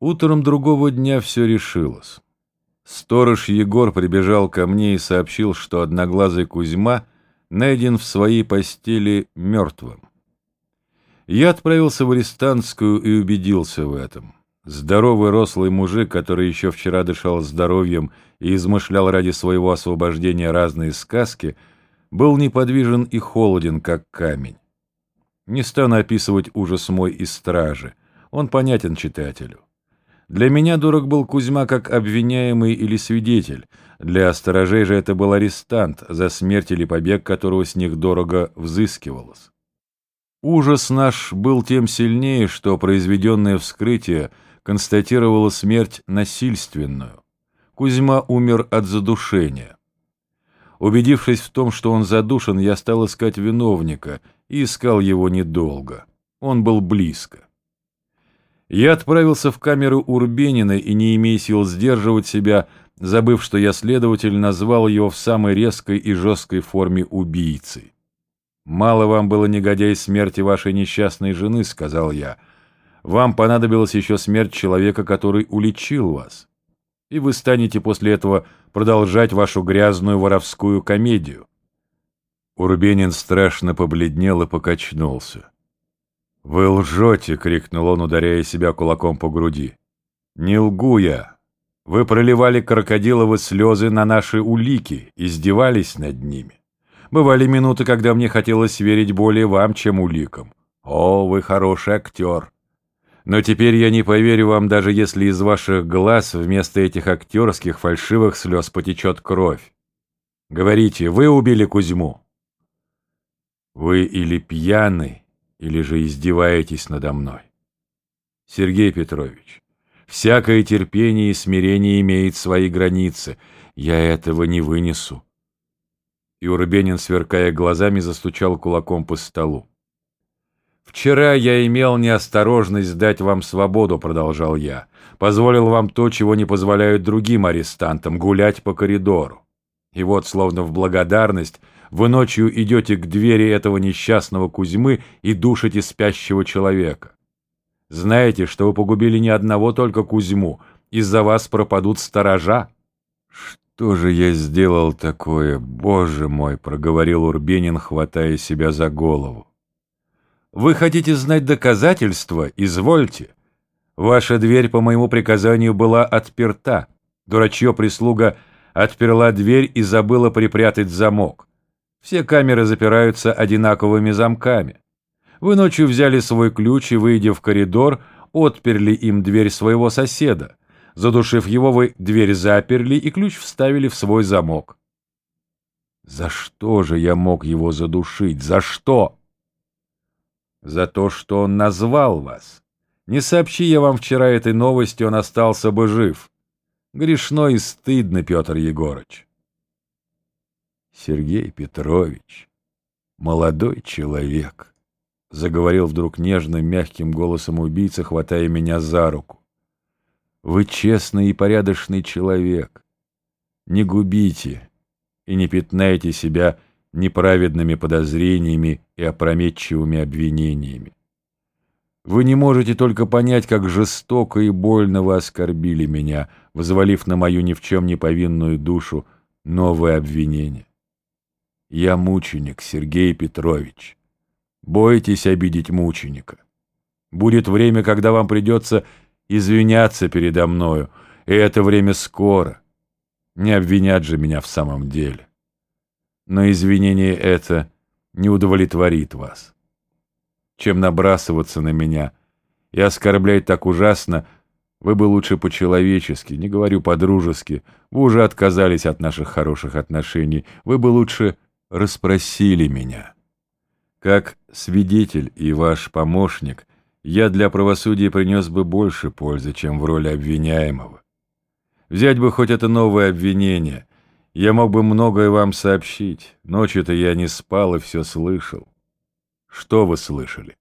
Утром другого дня все решилось. Сторож Егор прибежал ко мне и сообщил, что одноглазый Кузьма найден в своей постели мертвым. Я отправился в арестантскую и убедился в этом. Здоровый рослый мужик, который еще вчера дышал здоровьем и измышлял ради своего освобождения разные сказки, был неподвижен и холоден, как камень. Не стану описывать ужас мой из стражи, он понятен читателю. Для меня дорог был Кузьма как обвиняемый или свидетель, для сторожей же это был арестант, за смерть или побег которого с них дорого взыскивалось. Ужас наш был тем сильнее, что произведенное вскрытие констатировало смерть насильственную. Кузьма умер от задушения. Убедившись в том, что он задушен, я стал искать виновника и искал его недолго. Он был близко. Я отправился в камеру Урбенина и, не имея сил сдерживать себя, забыв, что я следователь, назвал его в самой резкой и жесткой форме убийцей. «Мало вам было негодяй смерти вашей несчастной жены», — сказал я. «Вам понадобилась еще смерть человека, который уличил вас. И вы станете после этого продолжать вашу грязную воровскую комедию». Урбенин страшно побледнел и покачнулся. «Вы лжете!» — крикнул он, ударяя себя кулаком по груди. «Не лгу я. Вы проливали крокодиловы слезы на наши улики, издевались над ними. Бывали минуты, когда мне хотелось верить более вам, чем уликам. О, вы хороший актер! Но теперь я не поверю вам, даже если из ваших глаз вместо этих актерских фальшивых слез потечет кровь. Говорите, вы убили Кузьму?» «Вы или пьяный, или же издеваетесь надо мной? Сергей Петрович, всякое терпение и смирение имеет свои границы. Я этого не вынесу. И Урбенин, сверкая глазами, застучал кулаком по столу. «Вчера я имел неосторожность дать вам свободу», — продолжал я. «Позволил вам то, чего не позволяют другим арестантам — гулять по коридору. И вот, словно в благодарность, вы ночью идете к двери этого несчастного Кузьмы и душите спящего человека. Знаете, что вы погубили не одного только Кузьму, из-за вас пропадут сторожа. Что же я сделал такое, боже мой, проговорил Урбенин, хватая себя за голову. Вы хотите знать доказательства? Извольте. Ваша дверь по моему приказанию была отперта. Дурачье прислуга отперла дверь и забыла припрятать замок. Все камеры запираются одинаковыми замками. Вы ночью взяли свой ключ и, выйдя в коридор, отперли им дверь своего соседа. Задушив его, вы дверь заперли и ключ вставили в свой замок. За что же я мог его задушить? За что? За то, что он назвал вас. Не сообщи я вам вчера этой новости, он остался бы жив. Грешно и стыдно, Петр Егорыч. Сергей Петрович, молодой человек, заговорил вдруг нежным, мягким голосом убийца, хватая меня за руку. Вы честный и порядочный человек. Не губите и не пятнайте себя неправедными подозрениями и опрометчивыми обвинениями. Вы не можете только понять, как жестоко и больно вы оскорбили меня, взвалив на мою ни в чем не повинную душу новое обвинение. Я мученик, Сергей Петрович. Бойтесь обидеть мученика. Будет время, когда вам придется извиняться передо мною, и это время скоро. Не обвинят же меня в самом деле. Но извинение это не удовлетворит вас. Чем набрасываться на меня и оскорблять так ужасно, вы бы лучше по-человечески, не говорю по-дружески, вы уже отказались от наших хороших отношений, вы бы лучше расспросили меня. Как свидетель и ваш помощник, я для правосудия принес бы больше пользы, чем в роли обвиняемого. Взять бы хоть это новое обвинение, я мог бы многое вам сообщить. Ночью-то я не спал и все слышал. Что вы слышали?